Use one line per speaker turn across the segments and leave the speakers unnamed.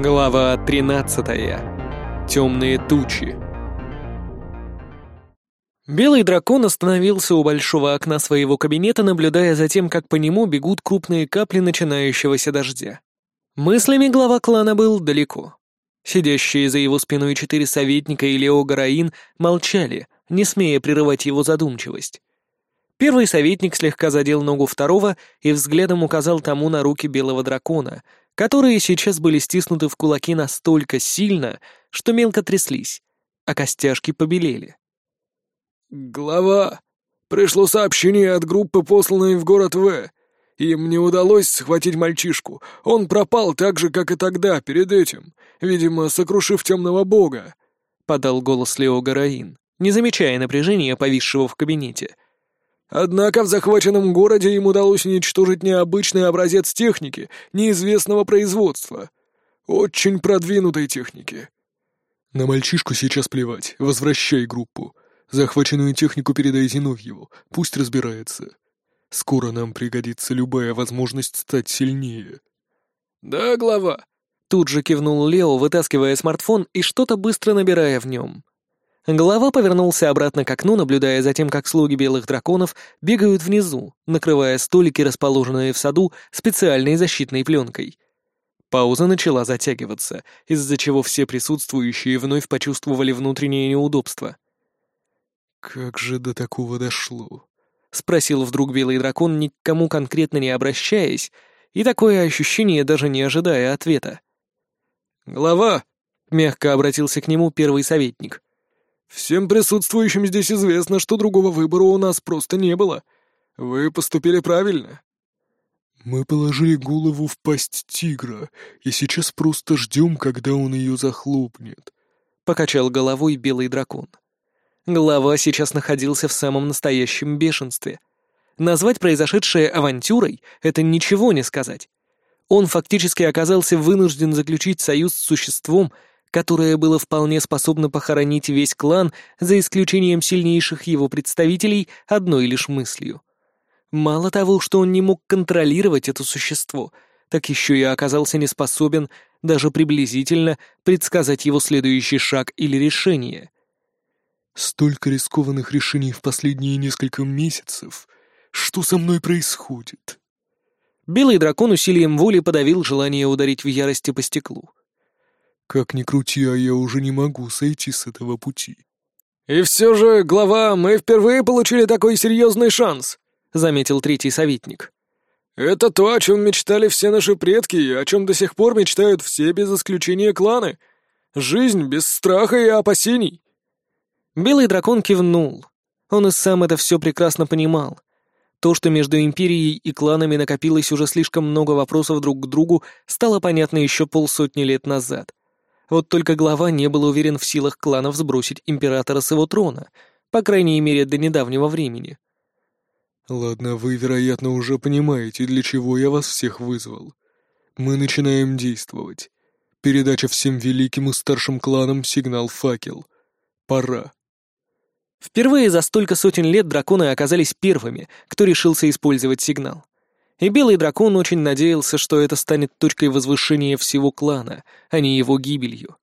Глава 13. Темные тучи. Белый дракон остановился у большого окна своего кабинета, наблюдая за тем, как по нему бегут крупные капли начинающегося дождя. Мыслями глава клана был далеко. Сидящие за его спиной четыре советника и Лео Гараин молчали, не смея прерывать его задумчивость. Первый советник слегка задел ногу второго и взглядом указал тому на руки белого дракона, которые сейчас были стиснуты в кулаки настолько сильно, что мелко тряслись, а костяшки побелели.
«Глава, пришло сообщение от группы, посланной в город В. Им не удалось схватить мальчишку. Он пропал так же, как и тогда, перед этим, видимо, сокрушив темного бога», — подал голос Лео Гараин, не замечая напряжения, повисшего в кабинете — Однако в захваченном городе им удалось уничтожить необычный образец техники неизвестного производства. Очень продвинутой техники.
На мальчишку сейчас плевать, возвращай группу. Захваченную технику передай Зиновьеву, пусть разбирается. Скоро нам пригодится любая возможность стать сильнее.
Да, глава.
Тут же кивнул Лео, вытаскивая смартфон и что-то быстро набирая в нем. Голова повернулся обратно к окну, наблюдая за тем, как слуги белых драконов бегают внизу, накрывая столики, расположенные в саду, специальной защитной пленкой. Пауза начала затягиваться, из-за чего все присутствующие вновь почувствовали внутреннее неудобство.
«Как же до такого дошло?»
— спросил вдруг белый дракон, ни к кому конкретно не обращаясь, и такое ощущение даже не ожидая ответа.
«Глава!»
— мягко обратился к нему первый советник —
Всем присутствующим здесь известно, что другого выбора у нас просто не было. Вы поступили правильно.
Мы положили голову в пасть тигра, и сейчас просто ждем, когда он ее захлопнет.
Покачал головой белый дракон. Глава сейчас находился в самом настоящем бешенстве. Назвать произошедшее авантюрой — это ничего не сказать. Он фактически оказался вынужден заключить союз с существом, которое было вполне способно похоронить весь клан, за исключением сильнейших его представителей, одной лишь мыслью. Мало того, что он не мог контролировать это существо, так еще и оказался не способен даже приблизительно предсказать его следующий шаг или решение.
«Столько рискованных решений в последние несколько месяцев. Что со мной происходит?»
Белый дракон усилием воли подавил желание ударить в ярости по стеклу.
Как ни крути, а я уже не могу сойти с этого пути.
«И все же, глава, мы впервые получили такой серьезный шанс», — заметил третий советник. «Это то, о чем мечтали все наши предки, и о чем до сих пор мечтают все без исключения кланы. Жизнь без страха и опасений».
Белый дракон кивнул. Он и сам это все прекрасно понимал. То, что между Империей и кланами накопилось уже слишком много вопросов друг к другу, стало понятно еще полсотни лет назад. Вот только глава не был уверен в силах кланов сбросить императора с его трона, по крайней мере, до недавнего времени.
«Ладно, вы, вероятно, уже понимаете, для чего я вас всех вызвал. Мы начинаем действовать. Передача всем великим и старшим кланам сигнал «Факел». Пора».
Впервые за столько сотен лет драконы оказались первыми, кто решился использовать сигнал и Белый Дракон очень надеялся, что это станет точкой возвышения всего клана, а не его гибелью.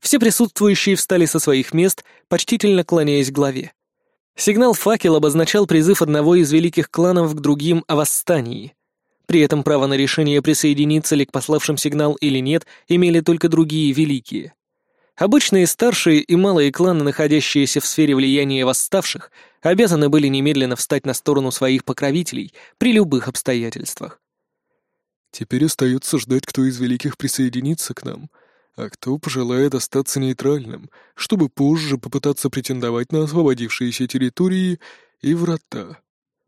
Все присутствующие встали со своих мест, почтительно кланяясь главе. Сигнал «факел» обозначал призыв одного из великих кланов к другим о восстании. При этом право на решение, присоединиться ли к пославшим сигнал или нет, имели только другие великие. Обычные старшие и малые кланы, находящиеся в сфере влияния восставших, обязаны были немедленно встать на сторону своих покровителей при любых обстоятельствах.
Теперь остается ждать, кто из великих присоединится к нам, а кто пожелает остаться нейтральным, чтобы позже попытаться претендовать на освободившиеся территории и врата.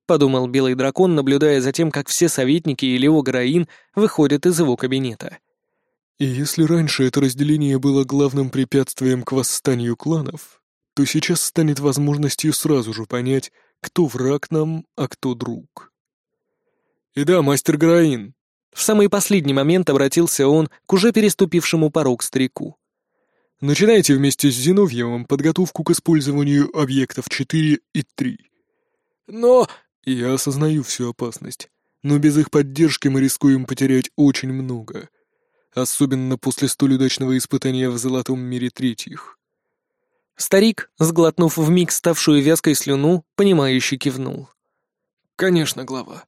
Подумал Белый Дракон, наблюдая за тем, как все советники и Лео Граин выходят из его кабинета.
И если раньше это разделение было главным препятствием к восстанию кланов, то сейчас станет возможностью сразу же понять, кто враг нам, а кто друг.
«И да, мастер Граин», —
в самый последний момент обратился он к уже переступившему порог старику.
«Начинайте вместе с Зиновьевым подготовку к использованию объектов 4 и 3».
«Но...»
«Я осознаю всю опасность, но без их поддержки мы рискуем потерять очень много». особенно после столь удачного испытания в Золотом мире третьих.
Старик, сглотнув вмиг ставшую вязкой слюну, понимающе кивнул.
«Конечно, глава».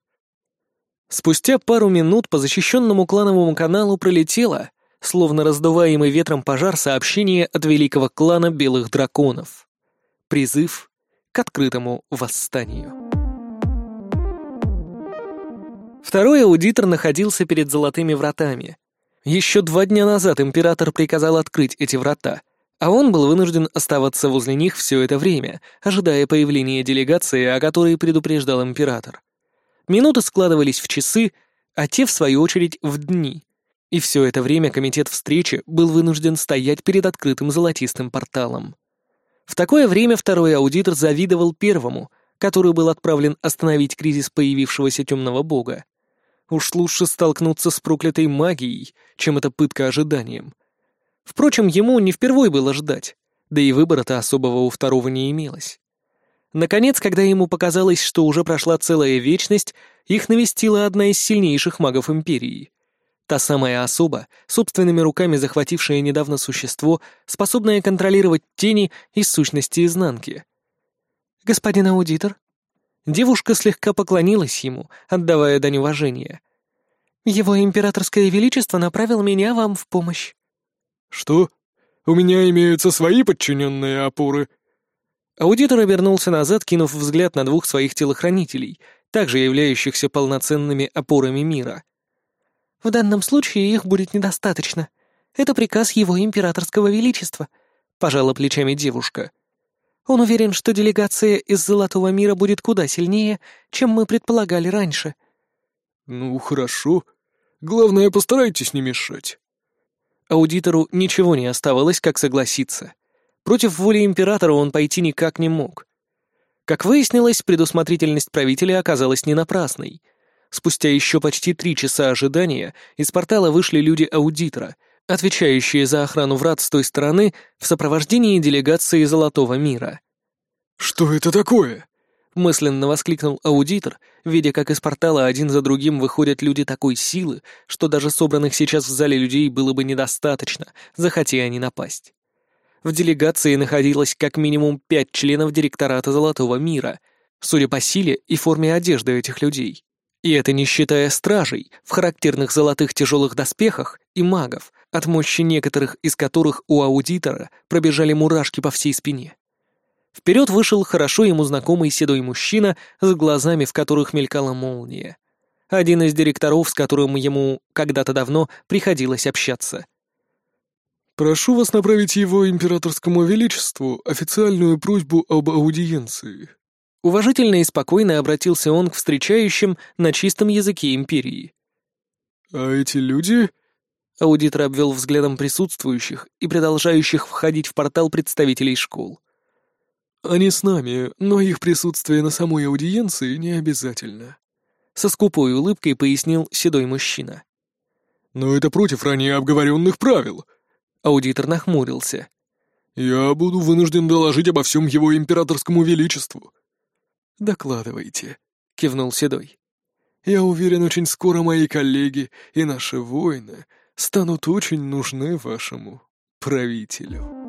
Спустя пару минут по защищенному клановому каналу пролетело, словно раздуваемый ветром пожар, сообщение от великого клана Белых Драконов. Призыв к открытому восстанию. Второй аудитор находился перед золотыми вратами. Еще два дня назад император приказал открыть эти врата, а он был вынужден оставаться возле них все это время, ожидая появления делегации, о которой предупреждал император. Минуты складывались в часы, а те, в свою очередь, в дни. И все это время комитет встречи был вынужден стоять перед открытым золотистым порталом. В такое время второй аудитор завидовал первому, который был отправлен остановить кризис появившегося темного бога. Уж лучше столкнуться с проклятой магией, чем эта пытка ожиданием. Впрочем, ему не впервой было ждать, да и выбора-то особого у второго не имелось. Наконец, когда ему показалось, что уже прошла целая вечность, их навестила одна из сильнейших магов Империи. Та самая особа, собственными руками захватившая недавно существо, способное контролировать тени и сущности изнанки. «Господин аудитор?» Девушка слегка поклонилась ему, отдавая дань уважения. «Его императорское величество направил меня вам в помощь».
«Что? У меня имеются свои подчиненные опоры?»
Аудитор обернулся назад, кинув взгляд на двух своих телохранителей, также являющихся полноценными опорами мира.
«В данном случае их будет недостаточно. Это приказ его императорского величества», — пожала плечами девушка. «Он уверен, что делегация из Золотого мира будет куда сильнее, чем мы предполагали раньше».
«Ну, хорошо. Главное, постарайтесь не мешать».
Аудитору ничего не оставалось, как согласиться. Против воли императора он пойти никак не мог. Как выяснилось, предусмотрительность правителя оказалась не напрасной. Спустя еще почти три часа ожидания из портала вышли люди аудитора, отвечающие за охрану врат с той стороны в сопровождении делегации Золотого мира.
«Что это такое?»
Мысленно воскликнул аудитор, видя, как из портала один за другим выходят люди такой силы, что даже собранных сейчас в зале людей было бы недостаточно, захоти они напасть. В делегации находилось как минимум пять членов директората Золотого мира, судя по силе и форме одежды этих людей. И это не считая стражей в характерных золотых тяжелых доспехах и магов, от мощи некоторых из которых у аудитора пробежали мурашки по всей спине. Вперед вышел хорошо ему знакомый седой мужчина с глазами, в которых мелькала молния. Один из директоров, с которым ему когда-то давно приходилось общаться.
«Прошу вас направить его императорскому величеству официальную просьбу об аудиенции».
Уважительно и спокойно обратился он к встречающим на чистом языке империи.
«А эти люди...»
Аудитор обвел взглядом присутствующих и продолжающих входить в портал представителей школ.
«Они с нами, но их присутствие на самой аудиенции не обязательно», —
со скупой улыбкой пояснил седой мужчина.
«Но это против ранее обговоренных правил», —
аудитор нахмурился.
«Я буду вынужден доложить обо всем его императорскому величеству».
«Докладывайте», —
кивнул Седой.
«Я уверен, очень скоро мои коллеги и наши воины станут очень нужны вашему правителю».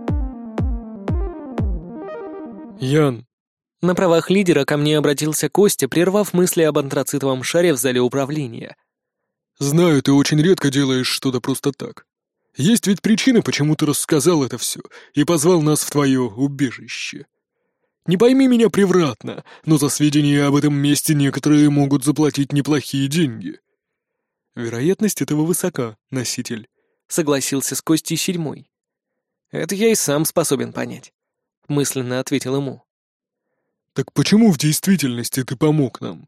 «Ян!»
На правах лидера ко мне обратился Костя, прервав мысли об антрацитовом шаре в зале управления.
«Знаю, ты очень редко делаешь что-то просто так. Есть ведь причины, почему ты рассказал это все и позвал нас в твое убежище. Не пойми меня превратно, но за сведения об этом месте некоторые могут заплатить неплохие деньги».
«Вероятность этого высока, носитель», —
согласился с Костей седьмой. «Это я и сам способен понять» мысленно ответил ему.
«Так почему в действительности ты помог нам?»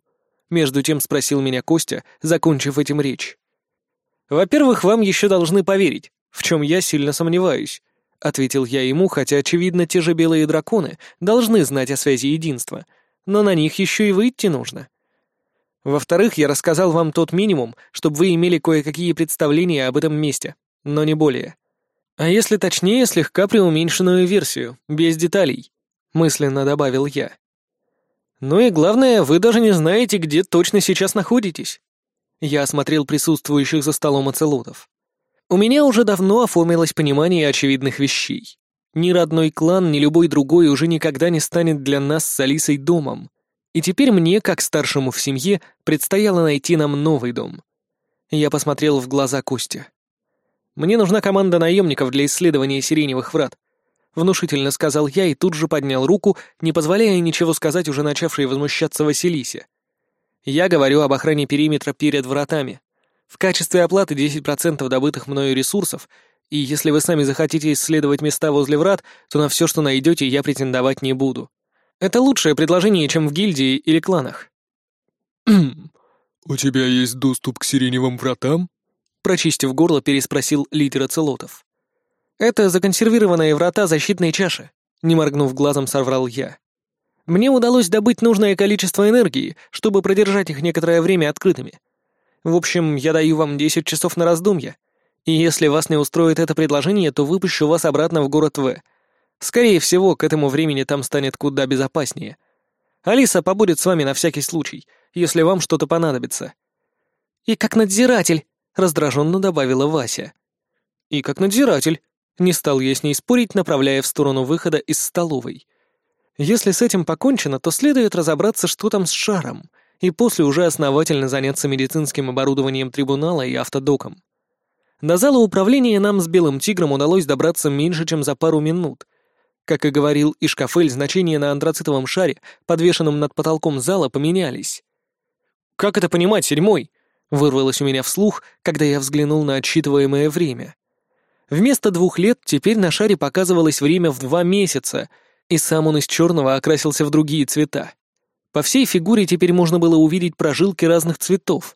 Между тем спросил меня Костя, закончив этим речь. «Во-первых, вам еще должны поверить, в чем я сильно сомневаюсь», — ответил я ему, хотя, очевидно, те же белые драконы должны знать о связи единства, но на них еще и выйти нужно. Во-вторых, я рассказал вам тот минимум, чтобы вы имели кое-какие представления об этом месте, но не более. А если точнее, слегка преуменьшенную версию, без деталей, мысленно добавил я. Ну и главное, вы даже не знаете, где точно сейчас находитесь. Я осмотрел присутствующих за столом оцелотов. У меня уже давно оформилось понимание очевидных вещей. Ни родной клан, ни любой другой уже никогда не станет для нас с Алисой домом. И теперь мне, как старшему в семье, предстояло найти нам новый дом. Я посмотрел в глаза Кости. «Мне нужна команда наемников для исследования сиреневых врат», — внушительно сказал я и тут же поднял руку, не позволяя ничего сказать уже начавшей возмущаться Василисе. «Я говорю об охране периметра перед вратами. В качестве оплаты 10% добытых мною ресурсов, и если вы сами захотите исследовать места возле врат, то на все, что найдете, я претендовать не буду. Это лучшее предложение, чем в гильдии или кланах».
«У тебя есть доступ к сиреневым вратам?»
Прочистив горло, переспросил лидер оцелотов. «Это законсервированные врата защитной чаши», — не моргнув глазом, соврал я. «Мне удалось добыть нужное количество энергии, чтобы продержать их некоторое время открытыми. В общем, я даю вам 10 часов на раздумье, и если вас не устроит это предложение, то выпущу вас обратно в город В. Скорее всего, к этому времени там станет куда безопаснее. Алиса побудет с вами на всякий случай, если вам что-то понадобится». «И как надзиратель», — раздраженно добавила Вася. «И как надзиратель», — не стал я с ней спорить, направляя в сторону выхода из столовой. «Если с этим покончено, то следует разобраться, что там с шаром, и после уже основательно заняться медицинским оборудованием трибунала и автодоком». До зала управления нам с Белым Тигром удалось добраться меньше, чем за пару минут. Как и говорил Ишкафель, значения на антрацитовом шаре, подвешенном над потолком зала, поменялись. «Как это понимать, седьмой?» — вырвалось у меня вслух, когда я взглянул на отсчитываемое время. Вместо двух лет теперь на шаре показывалось время в два месяца, и сам он из черного окрасился в другие цвета. По всей фигуре теперь можно было увидеть прожилки разных цветов.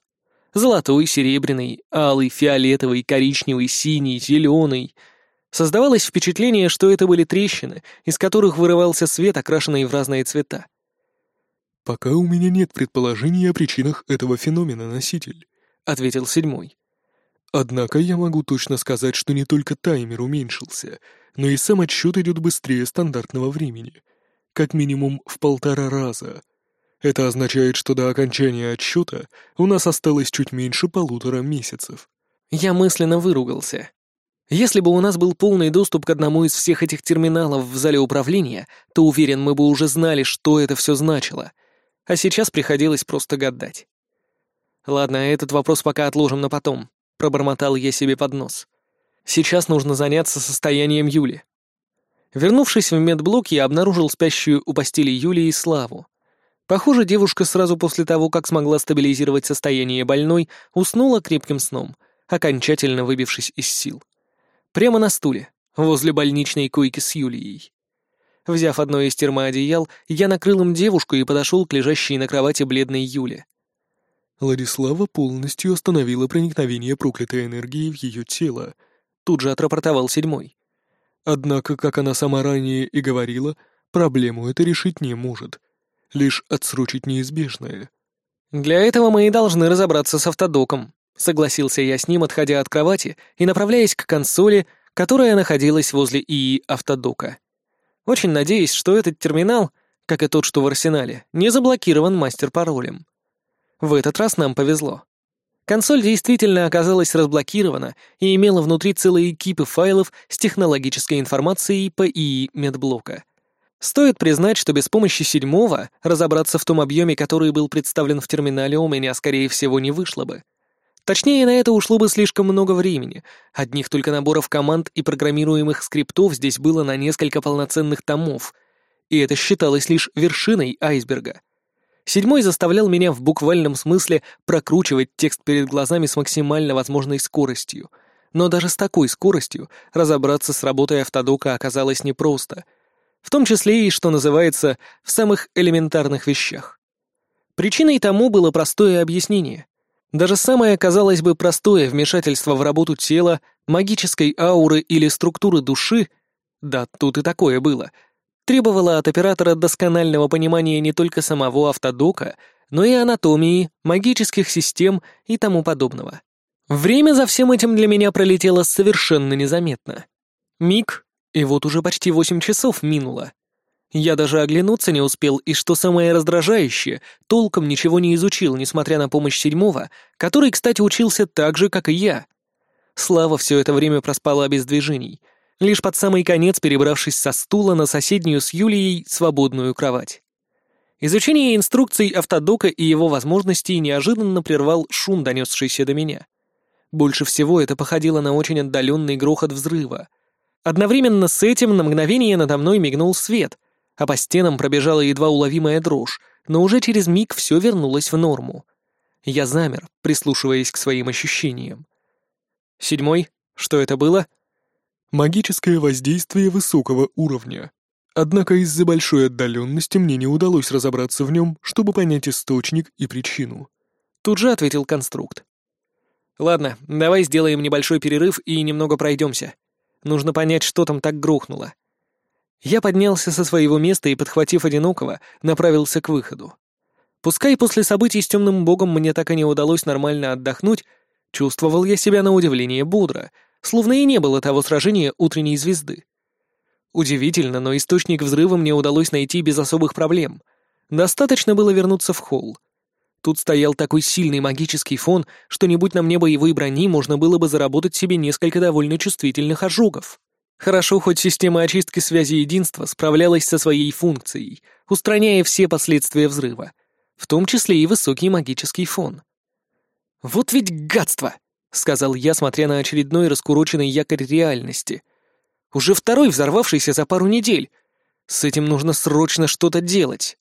Золотой, серебряный, алый, фиолетовый, коричневый, синий, зеленый. Создавалось впечатление, что это были трещины, из которых вырывался свет, окрашенный в разные цвета.
«Пока у меня нет предположений о причинах этого феномена, носитель», — ответил седьмой. «Однако я могу точно сказать, что не только таймер уменьшился, но и сам отсчет идет быстрее стандартного времени. Как минимум в полтора раза. Это означает, что до окончания отсчета у нас осталось чуть меньше полутора месяцев».
Я мысленно выругался. Если бы у нас был полный доступ к одному из всех этих терминалов в зале управления, то, уверен, мы бы уже знали, что это все значило — а сейчас приходилось просто гадать. «Ладно, этот вопрос пока отложим на потом», — пробормотал я себе под нос. «Сейчас нужно заняться состоянием Юли». Вернувшись в медблок, я обнаружил спящую у постели Юлии Славу. Похоже, девушка сразу после того, как смогла стабилизировать состояние больной, уснула крепким сном, окончательно выбившись из сил. Прямо на стуле, возле больничной койки с Юлией. Взяв одно из термоодеял, я накрыл им девушку и подошел к лежащей на кровати бледной Юле.
Владислава полностью остановила проникновение проклятой энергии в ее тело. Тут же отрапортовал седьмой. Однако, как она сама ранее и говорила, проблему это решить не может. Лишь отсрочить неизбежное.
«Для этого мы и должны разобраться с автодоком», — согласился я с ним, отходя от кровати и направляясь к консоли, которая находилась возле ИИ автодока. Очень надеюсь, что этот терминал, как и тот, что в арсенале, не заблокирован мастер-паролем. В этот раз нам повезло. Консоль действительно оказалась разблокирована и имела внутри целые экипы файлов с технологической информацией по ИИ медблока. Стоит признать, что без помощи седьмого разобраться в том объеме, который был представлен в терминале, у меня, скорее всего, не вышло бы. Точнее, на это ушло бы слишком много времени. Одних только наборов команд и программируемых скриптов здесь было на несколько полноценных томов. И это считалось лишь вершиной айсберга. Седьмой заставлял меня в буквальном смысле прокручивать текст перед глазами с максимально возможной скоростью. Но даже с такой скоростью разобраться с работой автодока оказалось непросто. В том числе и, что называется, в самых элементарных вещах. Причиной тому было простое объяснение — даже самое, казалось бы, простое вмешательство в работу тела, магической ауры или структуры души, да, тут и такое было, требовало от оператора досконального понимания не только самого автодока, но и анатомии, магических систем и тому подобного. Время за всем этим для меня пролетело совершенно незаметно. Миг, и вот уже почти восемь часов минуло. Я даже оглянуться не успел, и что самое раздражающее, толком ничего не изучил, несмотря на помощь седьмого, который, кстати, учился так же, как и я. Слава все это время проспала без движений, лишь под самый конец перебравшись со стула на соседнюю с Юлией свободную кровать. Изучение инструкций автодока и его возможностей неожиданно прервал шум, донесшийся до меня. Больше всего это походило на очень отдаленный грохот взрыва. Одновременно с этим на мгновение надо мной мигнул свет, а по стенам пробежала едва уловимая дрожь, но уже через миг все вернулось в норму. Я замер, прислушиваясь к своим ощущениям. Седьмой? Что это было?
Магическое воздействие высокого уровня. Однако из-за большой отдаленности мне не удалось разобраться в нем, чтобы понять источник и причину.
Тут же ответил конструкт. «Ладно, давай сделаем небольшой перерыв и немного пройдемся. Нужно понять, что там так грохнуло». Я поднялся со своего места и, подхватив одинокого, направился к выходу. Пускай после событий с темным богом мне так и не удалось нормально отдохнуть, чувствовал я себя на удивление бодро, словно и не было того сражения утренней звезды. Удивительно, но источник взрыва мне удалось найти без особых проблем. Достаточно было вернуться в холл. Тут стоял такой сильный магический фон, что не будь на мне боевой брони, можно было бы заработать себе несколько довольно чувствительных ожогов. Хорошо, хоть система очистки связи единства справлялась со своей функцией, устраняя все последствия взрыва, в том числе и высокий магический фон. «Вот ведь гадство!» — сказал я, смотря на очередной раскуроченный якорь реальности — уже второй взорвавшийся за пару недель. С этим нужно срочно что-то делать.